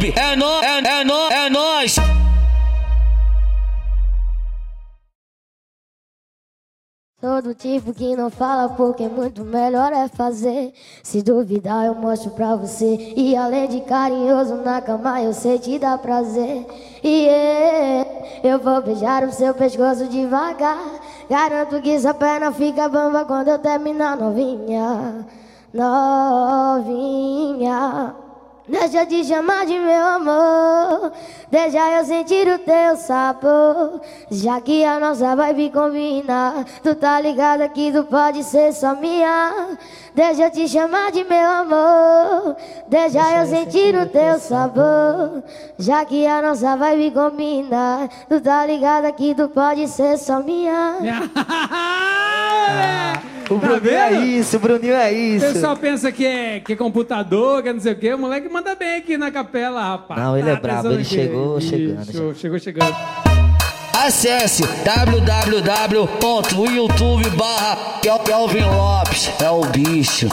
É nó, é, é nó, é nós. Sou do tipo que não fala porque muito melhor é fazer. Se duvidar, eu mostro pra você. E além de carinhoso na cama, eu sei te dar prazer. E yeah, eu vou beijar o seu pescoço devagar. Garanto que sua perna fica bamba quando eu terminar novinha. Novinha. Deixa eu te chamar de meu amor. Deixa eu sentir o teu sabor. Já que a nossa vibe combina Tu tá ligado que tu pode ser só minha. Deixa eu te chamar de meu amor. Deixa, Deixa eu sentir o teu sabor. Já que a nossa vibe combina Tu tá ligado que tu pode ser só minha O tá Bruninho é isso, o Bruninho é isso. O pessoal pensa que é, que é computador, que é não sei o quê. O moleque manda bem aqui na capela, rapaz. Não, ele é tá é brabo, ele chegou chegando. Chegou, chegou chegando. Acesse www.youtube barra Kelvin Lopes. É o bicho.